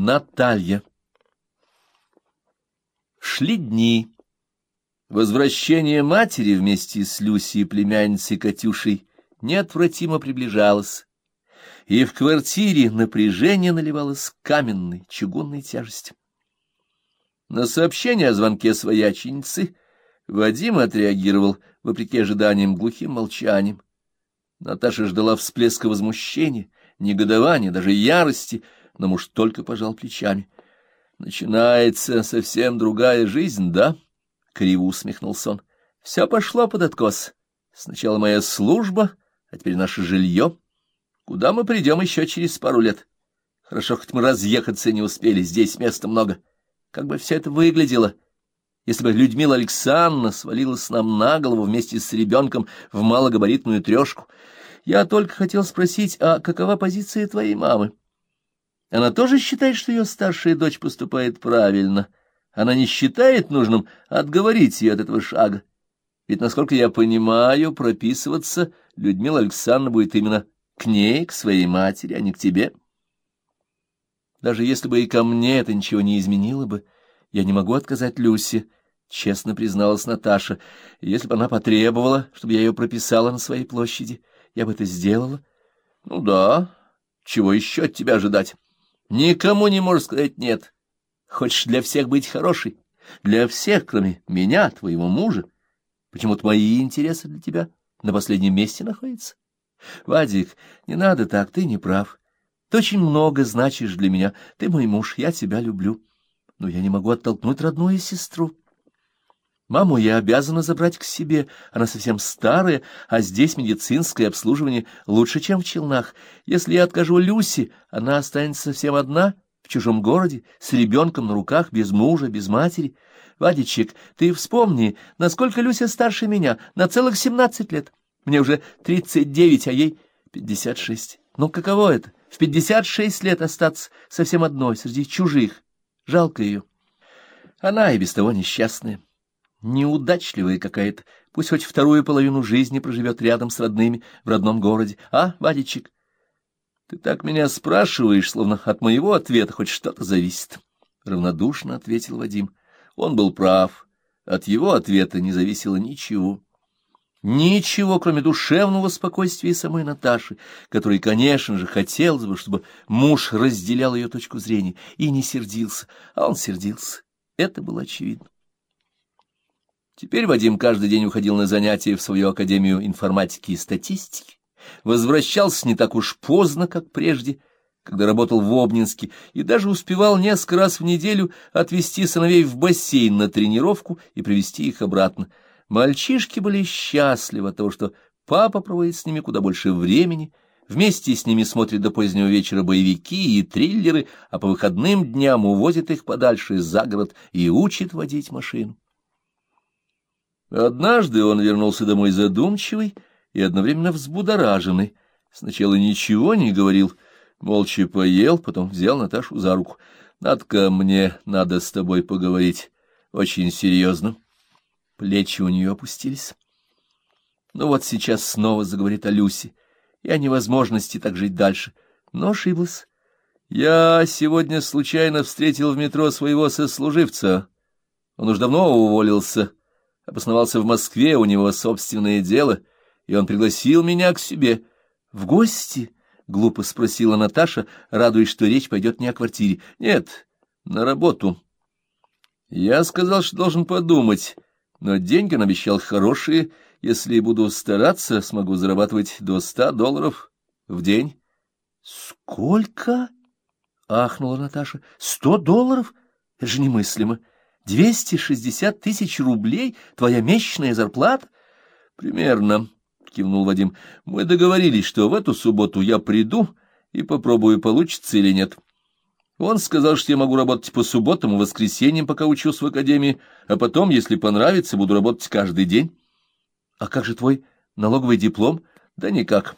Наталья. Шли дни. Возвращение матери вместе с Люсей и племянницей Катюшей неотвратимо приближалось, и в квартире напряжение наливалось каменной чугунной тяжестью. На сообщение о звонке свояченицы Вадим отреагировал, вопреки ожиданиям, глухим молчанием. Наташа ждала всплеска возмущения, негодования, даже ярости, но муж только пожал плечами. «Начинается совсем другая жизнь, да?» — криво усмехнулся он. «Все пошло под откос. Сначала моя служба, а теперь наше жилье. Куда мы придем еще через пару лет? Хорошо, хоть мы разъехаться не успели, здесь места много». Как бы все это выглядело, если бы Людмила Александровна свалилась нам на голову вместе с ребенком в малогабаритную трешку. Я только хотел спросить, а какова позиция твоей мамы? Она тоже считает, что ее старшая дочь поступает правильно. Она не считает нужным отговорить ее от этого шага. Ведь, насколько я понимаю, прописываться Людмила Александровна будет именно к ней, к своей матери, а не к тебе. Даже если бы и ко мне это ничего не изменило бы, я не могу отказать Люсе, — честно призналась Наташа. Если бы она потребовала, чтобы я ее прописала на своей площади, я бы это сделала. Ну да, чего еще от тебя ожидать? Никому не можешь сказать «нет». Хочешь для всех быть хорошей? Для всех, кроме меня, твоего мужа. Почему-то мои интересы для тебя на последнем месте находятся. Вадик, не надо так, ты не прав. Ты очень много значишь для меня. Ты мой муж, я тебя люблю. Но я не могу оттолкнуть родную сестру. Маму я обязана забрать к себе. Она совсем старая, а здесь медицинское обслуживание лучше, чем в Челнах. Если я откажу Люси, она останется совсем одна в чужом городе, с ребенком на руках, без мужа, без матери. Вадичек, ты вспомни, насколько Люся старше меня, на целых семнадцать лет. Мне уже тридцать девять, а ей пятьдесят шесть. Ну, каково это? в пятьдесят шесть лет остаться совсем одной среди чужих. Жалко ее. Она и без того несчастная, неудачливая какая-то. Пусть хоть вторую половину жизни проживет рядом с родными в родном городе. А, Вадичек, ты так меня спрашиваешь, словно от моего ответа хоть что-то зависит. Равнодушно ответил Вадим. Он был прав. От его ответа не зависело ничего. Ничего, кроме душевного спокойствия самой Наташи, которой, конечно же, хотелось бы, чтобы муж разделял ее точку зрения и не сердился, а он сердился. Это было очевидно. Теперь Вадим каждый день уходил на занятия в свою Академию информатики и статистики, возвращался не так уж поздно, как прежде, когда работал в Обнинске, и даже успевал несколько раз в неделю отвезти сыновей в бассейн на тренировку и привести их обратно — Мальчишки были счастливы от того, что папа проводит с ними куда больше времени, вместе с ними смотрит до позднего вечера боевики и триллеры, а по выходным дням увозит их подальше за город и учит водить машину. Однажды он вернулся домой задумчивый и одновременно взбудораженный. Сначала ничего не говорил, молча поел, потом взял Наташу за руку. «Надка, мне надо с тобой поговорить. Очень серьезно». Плечи у нее опустились. Ну вот сейчас снова заговорит о Люсе и о невозможности так жить дальше. Но ошиблась. Я сегодня случайно встретил в метро своего сослуживца. Он уж давно уволился, обосновался в Москве, у него собственное дело, и он пригласил меня к себе. — В гости? — глупо спросила Наташа, радуясь, что речь пойдет не о квартире. — Нет, на работу. Я сказал, что должен подумать но деньги он обещал хорошие. Если буду стараться, смогу зарабатывать до ста долларов в день. — Сколько? — ахнула Наташа. — Сто долларов? Это же немыслимо. Двести шестьдесят тысяч рублей? Твоя месячная зарплата? — Примерно, — кивнул Вадим. — Мы договорились, что в эту субботу я приду и попробую, получится или нет. — он сказал, что я могу работать по субботам и воскресеньям, пока учусь в академии, а потом, если понравится, буду работать каждый день. — А как же твой налоговый диплом? — Да никак.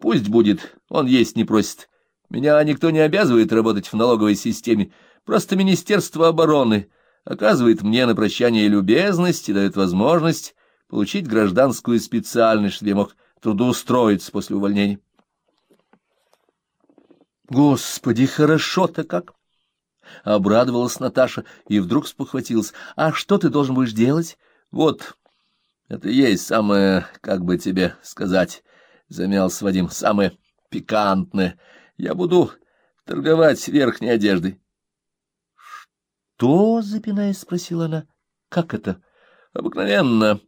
Пусть будет, он есть не просит. Меня никто не обязывает работать в налоговой системе, просто Министерство обороны оказывает мне на прощание любезность и дает возможность получить гражданскую специальность, чтобы я мог трудоустроиться после увольнения. Господи, хорошо-то как! — обрадовалась Наташа и вдруг спохватилась. — А что ты должен будешь делать? — Вот, это есть самое, как бы тебе сказать, — замялся Вадим, — самое пикантное. Я буду торговать верхней одеждой. — Что? — запинаясь, спросила она. — Как это? — Обыкновенно.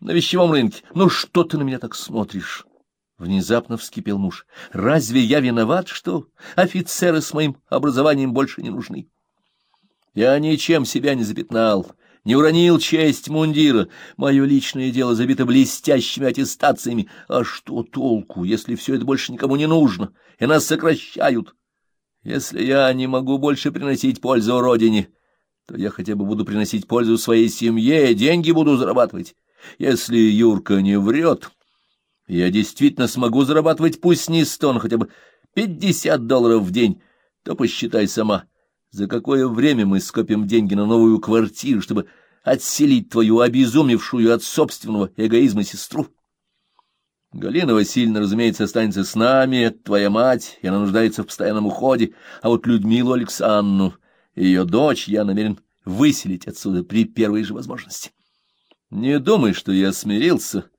На вещевом рынке. Ну, что ты на меня так смотришь? Внезапно вскипел муж. Разве я виноват, что офицеры с моим образованием больше не нужны? Я ничем себя не запятнал, не уронил честь мундира. Мое личное дело забито блестящими аттестациями. А что толку, если все это больше никому не нужно, и нас сокращают? Если я не могу больше приносить пользу родине, то я хотя бы буду приносить пользу своей семье, деньги буду зарабатывать. Если Юрка не врет, я действительно смогу зарабатывать пусть не сто, но хотя бы пятьдесят долларов в день, то посчитай сама, за какое время мы скопим деньги на новую квартиру, чтобы отселить твою обезумевшую от собственного эгоизма сестру. Галина Васильевна, разумеется, останется с нами, это твоя мать, и она нуждается в постоянном уходе, а вот Людмилу Александровну, ее дочь, я намерен выселить отсюда при первой же возможности. Не думай, что я смирился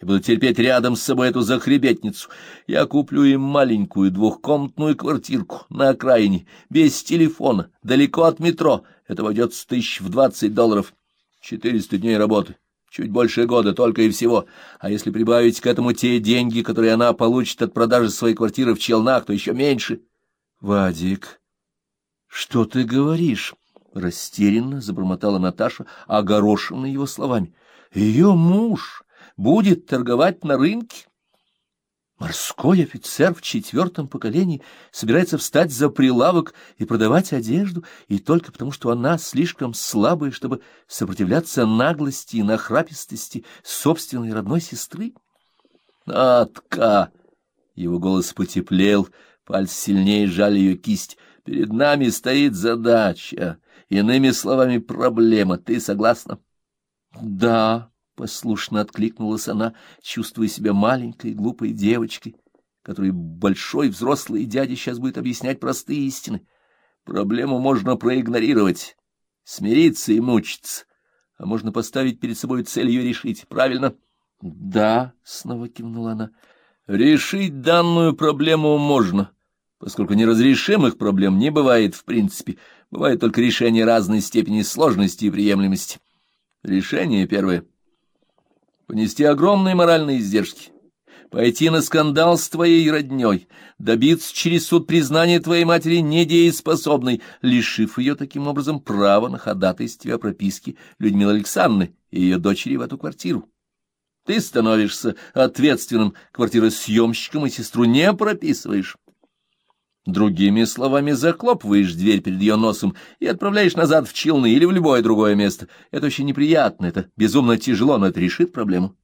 и буду терпеть рядом с собой эту захребетницу. Я куплю им маленькую двухкомнатную квартирку на окраине, без телефона, далеко от метро. Это войдет с тысяч в двадцать долларов. Четыреста дней работы, чуть больше года только и всего. А если прибавить к этому те деньги, которые она получит от продажи своей квартиры в Челнах, то еще меньше. Вадик, что ты говоришь? Растерянно забормотала Наташа, огорошенная его словами. Ее муж будет торговать на рынке? Морской офицер в четвертом поколении собирается встать за прилавок и продавать одежду, и только потому, что она слишком слабая, чтобы сопротивляться наглости и нахрапистости собственной родной сестры? Атка! Его голос потеплел, пальцы сильнее сжали ее кисть. Перед нами стоит задача Иными словами, проблема. Ты согласна? — Да, — послушно откликнулась она, чувствуя себя маленькой глупой девочкой, которой большой взрослый дядя сейчас будет объяснять простые истины. Проблему можно проигнорировать, смириться и мучиться, а можно поставить перед собой цель ее решить. Правильно? — Да, — снова кивнула она. — Решить данную проблему можно, поскольку неразрешимых проблем не бывает в принципе — Бывает только решение разной степени сложности и приемлемости. Решение первое. Понести огромные моральные издержки. Пойти на скандал с твоей родней, добиться через суд признания твоей матери недееспособной, лишив ее таким образом права на ходатайстве о прописке Людмилы Александровны и ее дочери в эту квартиру. Ты становишься ответственным квартиросъемщиком и сестру не прописываешь. Другими словами, захлопываешь дверь перед ее носом и отправляешь назад в Челны или в любое другое место. Это очень неприятно, это безумно тяжело, но это решит проблему.